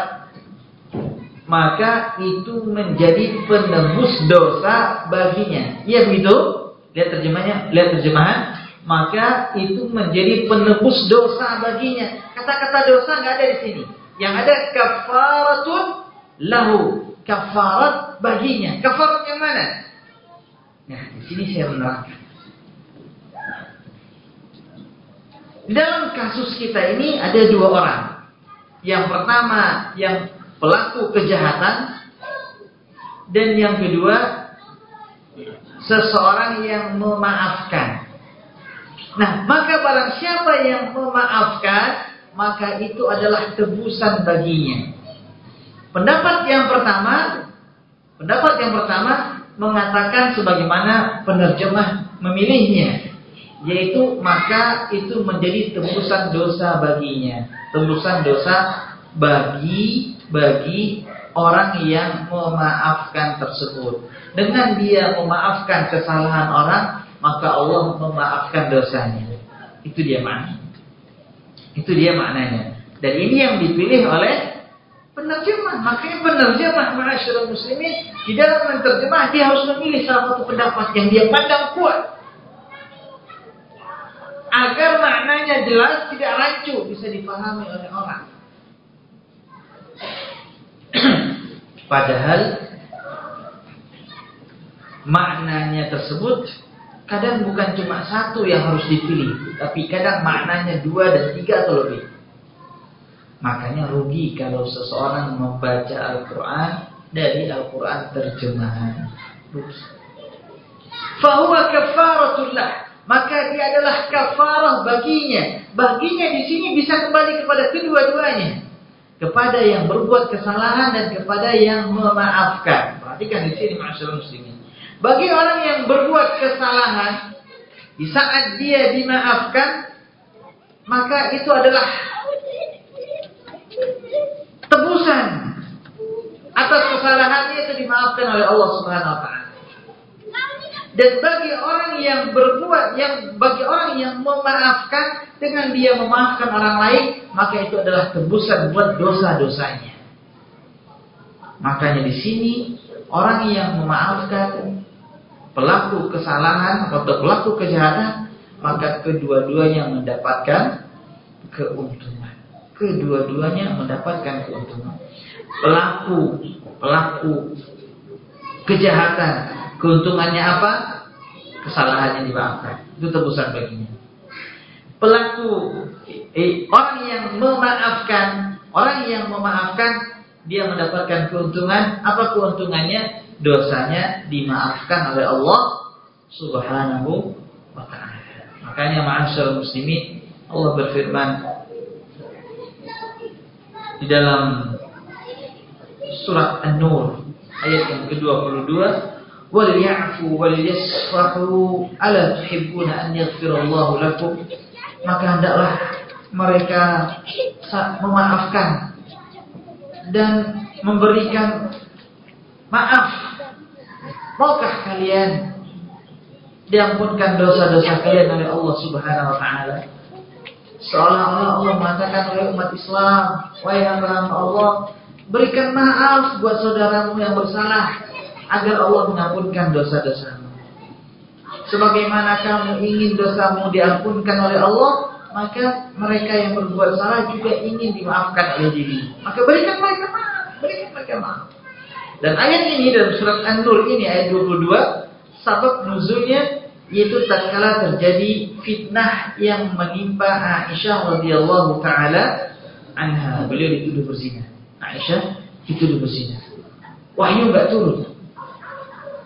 maka itu menjadi penebus dosa baginya. Iya begitu? Lihat terjemahnya, lihat terjemahan. Maka itu menjadi penebus dosa baginya. Kata-kata dosa nggak ada di sini. Yang ada kafaratun lahu. Kafarat baginya. Kafarat yang mana? Nah, di sini saya menerangkan. Dalam kasus kita ini ada dua orang. Yang pertama yang pelaku kejahatan dan yang kedua seseorang yang memaafkan. Nah, maka barang siapa yang memaafkan, maka itu adalah tebusan baginya. Pendapat yang pertama, pendapat yang pertama mengatakan sebagaimana penerjemah memilihnya, yaitu maka itu menjadi tebusan dosa baginya, tebusan dosa bagi bagi orang yang memaafkan tersebut. Dengan dia memaafkan kesalahan orang, maka Allah memaafkan dosanya. Itu dia maknanya. Itu dia maknanya. Dan ini yang dipilih oleh penerjemah. Makanya penerjemah masyarakat muslimin di dalam menerjemah dia harus memilih salah satu pendapat yang dia pandang kuat. Agar maknanya jelas tidak rancu bisa dipahami oleh orang. Padahal maknanya tersebut kadang bukan cuma satu yang harus dipilih, tapi kadang maknanya dua dan tiga atau lebih. Makanya rugi kalau seseorang membaca Al-Quran dari Al-Quran terjemahan. Fahuwa kafaratullah. Maka dia adalah kafarah baginya. Baginya di sini bisa kembali kepada kedua-duanya kepada yang berbuat kesalahan dan kepada yang memaafkan. Perhatikan di sini masyarakat muslimin. Bagi orang yang berbuat kesalahan, di saat dia dimaafkan, maka itu adalah tebusan atas kesalahannya itu dimaafkan oleh Allah Subhanahu wa taala. Dan bagi orang yang berbuat yang bagi orang yang memaafkan dengan dia memaafkan orang lain, maka itu adalah tebusan buat dosa-dosanya. Makanya di sini orang yang memaafkan pelaku kesalahan atau pelaku kejahatan, maka kedua-duanya mendapatkan keuntungan. Kedua-duanya mendapatkan keuntungan. Pelaku pelaku kejahatan Keuntungannya apa? Kesalahannya dimaafkan. Itu tebusan baginya. Pelaku eh, orang yang memaafkan, orang yang memaafkan dia mendapatkan keuntungan. Apa keuntungannya? Dosanya dimaafkan oleh Allah Subhanahu wa taala. Makanya ma'asyar muslimin Allah berfirman di dalam surat An-Nur ayat yang ke-22 ya'fu wal yasfahu ala tuhibbuna an yaghfirallahu lakum maka hendaklah mereka memaafkan dan memberikan maaf. Maukah kalian diampunkan dosa-dosa kalian oleh Allah Subhanahu wa taala? Seolah-olah Allah mengatakan oleh umat Islam, wahai hamba Allah, berikan maaf buat saudaramu yang bersalah agar Allah mengampunkan dosa-dosamu. Sebagaimana kamu ingin dosamu diampunkan oleh Allah, maka mereka yang berbuat salah juga ingin dimaafkan oleh diri. Maka berikan mereka maaf, berikan mereka maaf. Dan ayat ini dalam surat An-Nur ini ayat 22, sabab nuzulnya yaitu tatkala terjadi fitnah yang menimpa Aisyah radhiyallahu taala anha. Beliau dituduh berzina. Aisyah dituduh berzina. Wahyu enggak turun.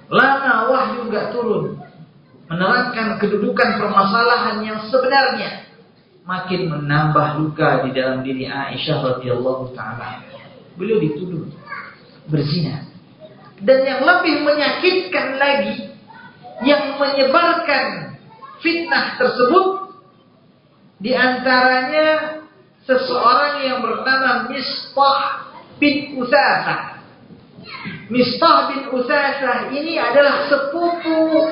Lama wahyu enggak turun menerangkan kedudukan permasalahan yang sebenarnya makin menambah luka di dalam diri Aisyah radhiyallahu taala. Beliau dituduh berzina. Dan yang lebih menyakitkan lagi yang menyebarkan fitnah tersebut di antaranya seseorang yang bernama Mistah bin Usasah. Mistah bin Usasah ini adalah sepupu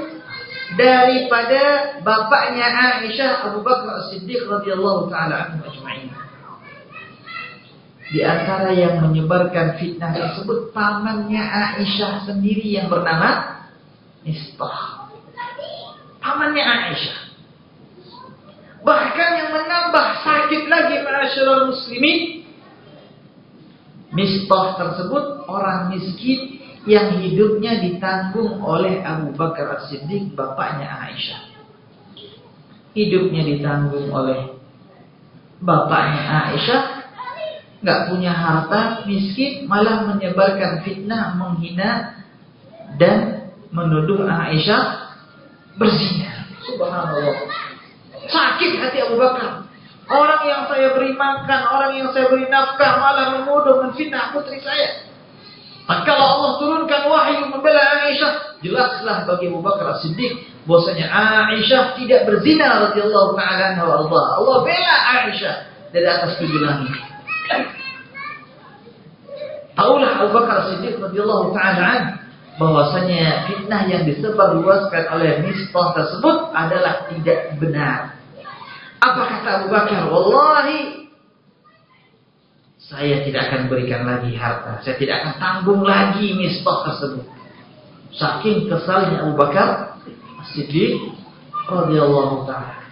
daripada bapaknya Aisyah Abu Bakar As-Siddiq radhiyallahu taala. Di antara yang menyebarkan fitnah tersebut pamannya Aisyah sendiri yang bernama Mistah. Pamannya Aisyah. Bahkan yang menambah sakit lagi ma'asyiral muslimin Mistah tersebut orang miskin yang hidupnya ditanggung oleh Abu Bakar As-Siddiq, bapaknya Aisyah. Hidupnya ditanggung oleh bapaknya Aisyah, nggak punya harta, miskin, malah menyebarkan fitnah, menghina dan menuduh Aisyah berzina. Subhanallah. Sakit hati Abu Bakar. Orang yang saya beri makan, orang yang saya beri nafkah malah menuduh menfitnah putri saya. Maka kalau Allah turunkan wahyu membela Aisyah, jelaslah bagi Abu Bakar Siddiq bahwasanya Aisyah tidak berzina radhiyallahu taala Allah. Allah bela Aisyah dari atas tujuh langit. Taulah Abu Bakar Siddiq radhiyallahu taala bahwasanya fitnah yang disebar luaskan oleh Mistah tersebut adalah tidak benar. Apa kata Abu Bakar? Wallahi saya tidak akan berikan lagi harta. Saya tidak akan tanggung lagi misbah tersebut. Saking kesalnya Abu Bakar Siddiq radhiyallahu taala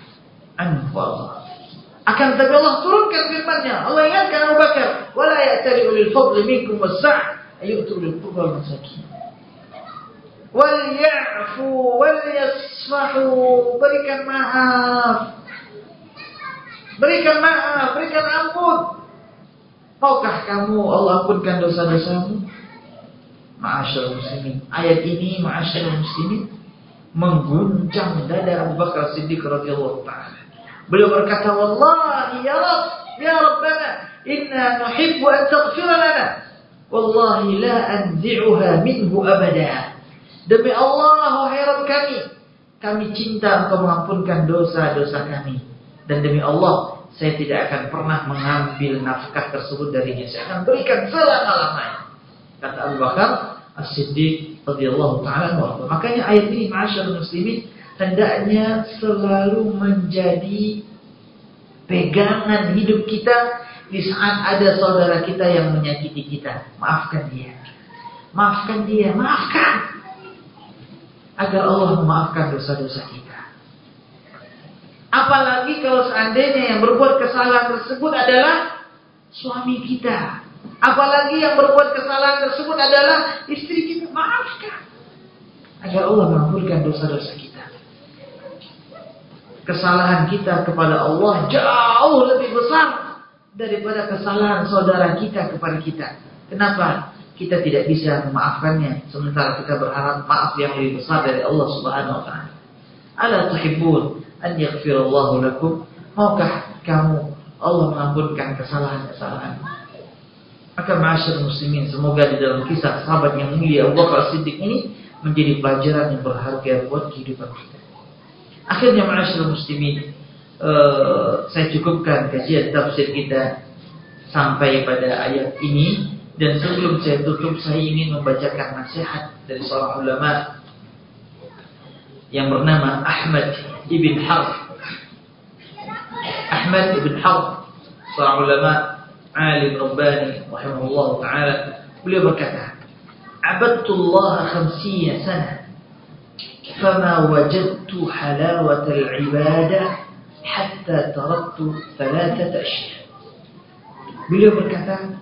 anhu akan tapi Allah turunkan firman-Nya. Allah ingatkan Abu Bakar, "Wala ya'tali ulil fadli minkum was-sa'a ayyutu lil qurba wal masakin." Wal ya'fu wal yasfahu. Berikan maaf. Berikan maaf, berikan ampun. Maukah kamu Allah ampunkan dosa-dosamu? Ma'asyar muslimin. Ayat ini ma'asyar muslimin mengguncang dada Abu Bakar Siddiq radhiyallahu taala. Beliau berkata, "Wallahi ya Rabb, ya Rabbana, inna nuhibbu an taghfira lana. Wallahi la anzi'uha minhu abada." Demi Allah, wahai Rabb kami, kami cinta engkau mengampunkan dosa-dosa kami. Dan demi Allah, saya tidak akan pernah mengambil nafkah tersebut darinya. Saya akan berikan selama-lamanya. Kata Abu Bakar As-Siddiq radhiyallahu taala Makanya ayat ini masyaallah muslimin hendaknya selalu menjadi pegangan hidup kita di saat ada saudara kita yang menyakiti kita. Maafkan dia. Maafkan dia, maafkan. Agar Allah memaafkan dosa-dosa kita. Apalagi kalau seandainya yang berbuat kesalahan tersebut adalah suami kita. Apalagi yang berbuat kesalahan tersebut adalah istri kita. Maafkan. Agar Allah mengampunkan dosa-dosa kita. Kesalahan kita kepada Allah jauh lebih besar daripada kesalahan saudara kita kepada kita. Kenapa kita tidak bisa memaafkannya sementara kita berharap maaf yang lebih besar dari Allah Subhanahu wa taala? Ala tuhibbun an yaghfirallahu lakum? Maukah kamu Allah mengampunkan kesalahan-kesalahan? Maka masyarakat muslimin semoga di dalam kisah sahabat yang mulia Abu Bakar Siddiq ini menjadi pelajaran yang berharga buat kehidupan kita. Akhirnya masyarakat muslimin uh, saya cukupkan kajian tafsir kita sampai pada ayat ini dan sebelum saya tutup saya ingin membacakan nasihat dari seorang ulama yang bernama Ahmad ibn Harb. Ahmad ibn Harb seorang ulama alim rabbani rahimahullah taala beliau berkata Abadtullah 50 sana فما وجدت حلاوة العبادة حتى تركت ثلاثة أشياء Beliau berkata,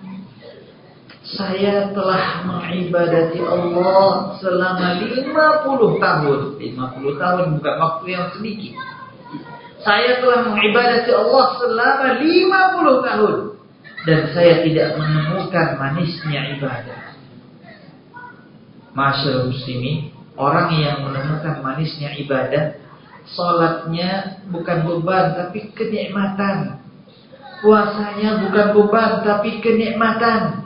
saya telah mengibadati Allah selama 50 tahun. 50 tahun bukan waktu yang sedikit. Saya telah mengibadati Allah selama 50 tahun. Dan saya tidak menemukan manisnya ibadah. Masyarakat muslimin, orang yang menemukan manisnya ibadah, Salatnya bukan beban tapi kenikmatan. Puasanya bukan beban tapi kenikmatan.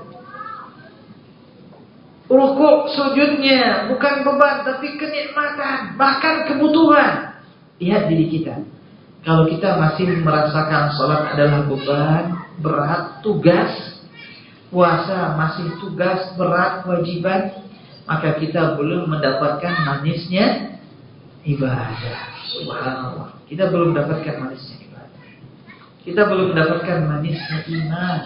Rukuk sujudnya bukan beban tapi kenikmatan, bahkan kebutuhan. Lihat diri kita. Kalau kita masih merasakan sholat adalah beban, berat, tugas, puasa masih tugas, berat, kewajiban, maka kita belum mendapatkan manisnya ibadah. Subhanallah. Kita belum mendapatkan manisnya kita belum mendapatkan manisnya iman.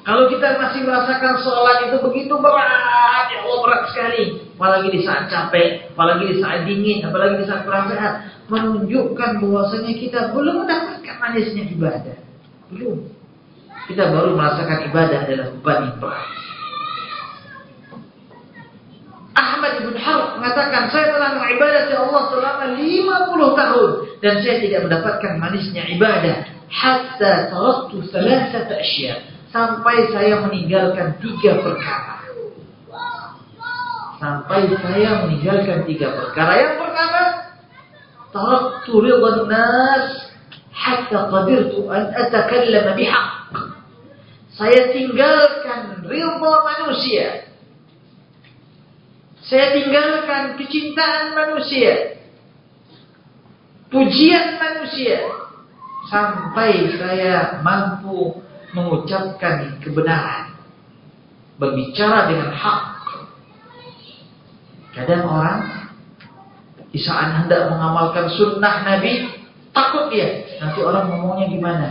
Kalau kita masih merasakan sholat itu begitu berat, ya Allah berat sekali. Apalagi di saat capek, apalagi di saat dingin, apalagi di saat kurang sehat. Menunjukkan bahwasanya kita belum mendapatkan manisnya ibadah. Belum. Kita baru merasakan ibadah adalah beban yang. Ahmad bin Harb mengatakan, saya telah mengibadati Allah selama 50 tahun dan saya tidak mendapatkan manisnya ibadah hatta taraktu thalathata asya sampai saya meninggalkan tiga perkara. Sampai saya meninggalkan tiga perkara. Yang pertama, taraktu ridha nas hatta qadirtu an atakallama bihaq. Saya tinggalkan ridha manusia saya tinggalkan kecintaan manusia. Pujian manusia. Sampai saya mampu mengucapkan kebenaran. Berbicara dengan hak. Kadang orang di saat hendak mengamalkan sunnah Nabi takut dia. Nanti orang ngomongnya gimana?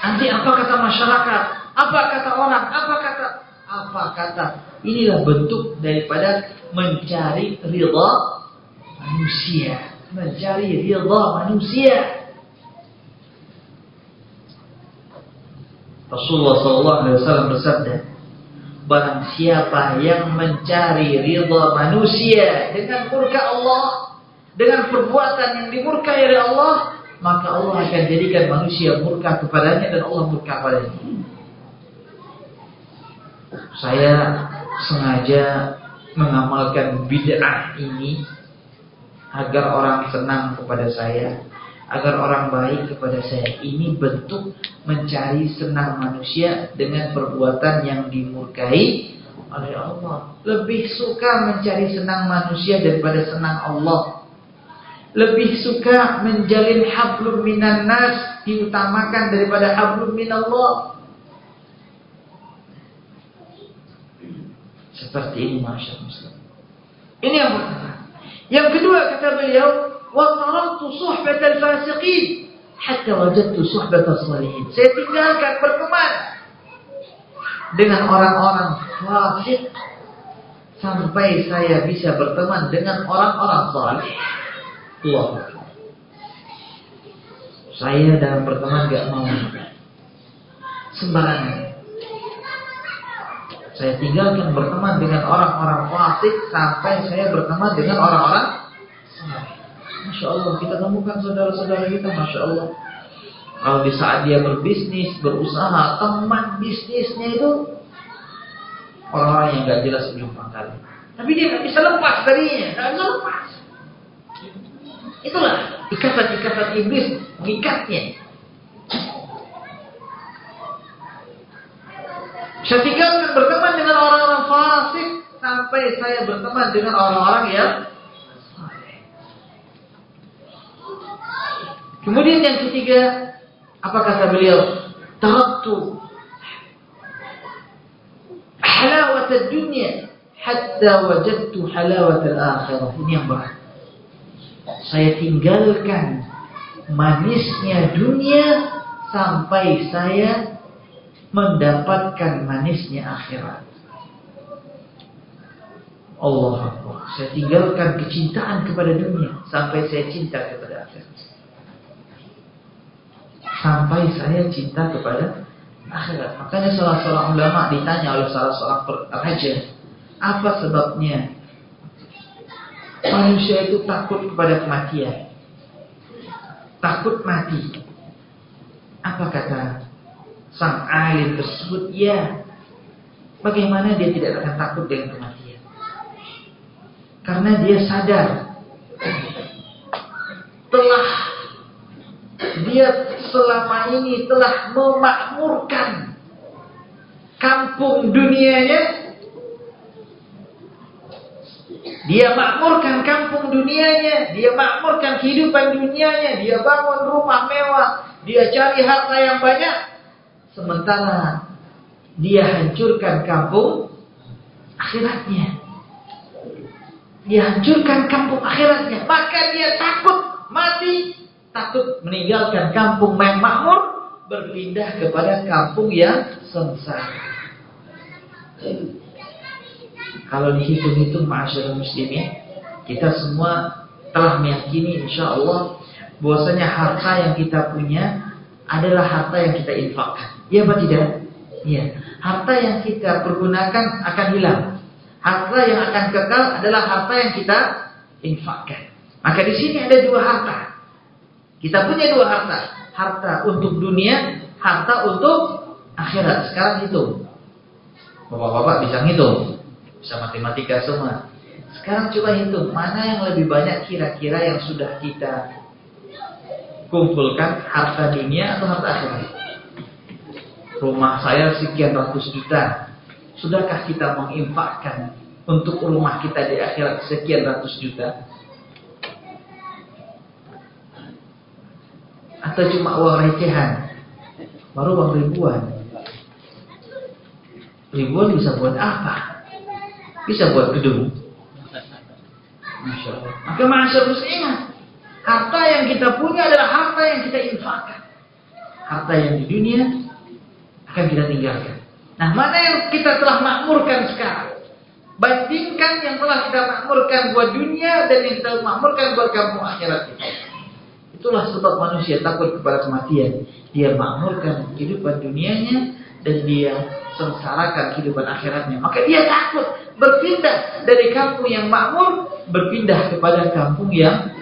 Nanti apa kata masyarakat? Apa kata orang? Apa kata apa kata Inilah bentuk daripada mencari ridha manusia. Mencari ridha manusia. Rasulullah SAW bersabda, Barang siapa yang mencari ridha manusia dengan murka Allah, dengan perbuatan yang dimurkai oleh Allah, maka Allah akan jadikan manusia murka kepadanya dan Allah murka padanya. Saya sengaja mengamalkan bid'ah ini agar orang senang kepada saya, agar orang baik kepada saya. Ini bentuk mencari senang manusia dengan perbuatan yang dimurkai oleh Allah. Lebih suka mencari senang manusia daripada senang Allah. Lebih suka menjalin hablum minan nas diutamakan daripada hablum minallah. Seperti ini masyarakat. Ini yang pertama. Yang kedua kata beliau, taraktu suhbat al-fasiqin hatta wajadtu suhbat as-salihin. Saya tinggalkan berteman dengan orang-orang fasik sampai saya bisa berteman dengan orang-orang saleh. Allah. Saya dalam berteman gak mau sembarangan. Saya tinggalkan berteman dengan orang-orang fasik sampai saya berteman dengan orang-orang Masya Allah kita temukan saudara-saudara kita Masya Allah Kalau di saat dia berbisnis, berusaha, teman bisnisnya itu orang-orang yang gak jelas ujung pangkalnya. Tapi dia nggak bisa lepas darinya, nggak bisa lepas. Itulah ikatan-ikatan iblis mengikatnya. Saya tinggalkan berteman dengan orang-orang fasik sampai saya berteman dengan orang-orang yang Kemudian yang ketiga, apa kata beliau? Taraktu halawat dunia hatta wajadtu halawat akhirah. Ini yang berat. Saya tinggalkan manisnya dunia sampai saya mendapatkan manisnya akhirat. Allah Akbar. Saya tinggalkan kecintaan kepada dunia sampai saya cinta kepada akhirat sampai saya cinta kepada akhirat. Makanya salah seorang ulama ditanya oleh salah seorang raja, apa sebabnya manusia itu takut kepada kematian? Takut mati. Apa kata sang alim tersebut? Ya, bagaimana dia tidak akan takut dengan kematian? Karena dia sadar telah dia selama ini telah memakmurkan kampung dunianya. Dia makmurkan kampung dunianya, dia makmurkan kehidupan dunianya, dia bangun rumah mewah, dia cari harta yang banyak. Sementara dia hancurkan kampung akhiratnya. Dia hancurkan kampung akhiratnya, maka dia takut mati takut meninggalkan kampung yang makmur berpindah kepada kampung yang sengsara. Kalau dihitung-hitung masyarakat muslimin, kita semua telah meyakini insya Allah bahwasanya harta yang kita punya adalah harta yang kita infakkan. Iya apa tidak? Iya. Harta yang kita pergunakan akan hilang. Harta yang akan kekal adalah harta yang kita infakkan. Maka di sini ada dua harta. Kita punya dua harta. Harta untuk dunia, harta untuk akhirat. Sekarang hitung. Bapak-bapak bisa ngitung. Bisa matematika semua. Sekarang coba hitung. Mana yang lebih banyak kira-kira yang sudah kita kumpulkan harta dunia atau harta akhirat? Rumah saya sekian ratus juta. Sudahkah kita menginfakkan untuk rumah kita di akhirat sekian ratus juta? Atau cuma uang recehan. Baru uang ribuan. Ribuan bisa buat apa? Bisa buat gedung. Masya Allah. maka masyarakat muslimah harta yang kita punya adalah harta yang kita infakkan. Harta yang di dunia akan kita tinggalkan. Nah mana yang kita telah makmurkan sekarang? Bandingkan yang telah kita makmurkan buat dunia dan yang kita makmurkan buat kampung akhirat kita Itulah sebab manusia takut kepada kematian. Dia makmurkan kehidupan dunianya dan dia sengsarakan kehidupan akhiratnya. Maka dia takut berpindah dari kampung yang makmur berpindah kepada kampung yang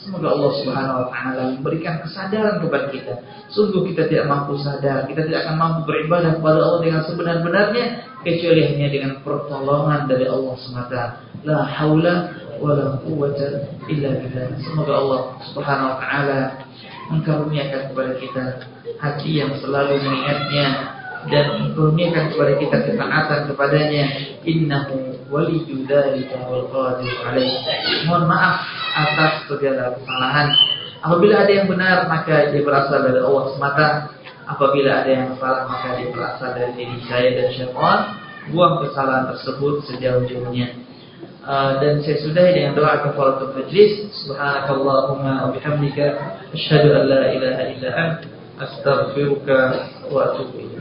Semoga Allah Subhanahu wa taala memberikan kesadaran kepada kita. Sungguh kita tidak mampu sadar, kita tidak akan mampu beribadah kepada Allah dengan sebenar-benarnya kecuali hanya dengan pertolongan dari Allah semata. La haula wala quwwata illa billah. Semoga Allah Subhanahu wa taala mengkaruniakan kepada kita hati yang selalu mengingatnya dan mengkaruniakan kepada kita ketaatan kepadanya. Innahu waliyyu dzalika wal qadir alaih. Mohon maaf atas segala kesalahan. Apabila ada yang benar maka dia berasal dari Allah semata. Apabila ada yang salah maka dia berasal dari diri saya dan syaitan. Buang kesalahan tersebut sejauh-jauhnya. Uh, dan saya sudahi dengan doa kafaratul majlis subhanakallahumma wa bihamdika asyhadu an la ilaha illa ant astaghfiruka wa atubu ilaik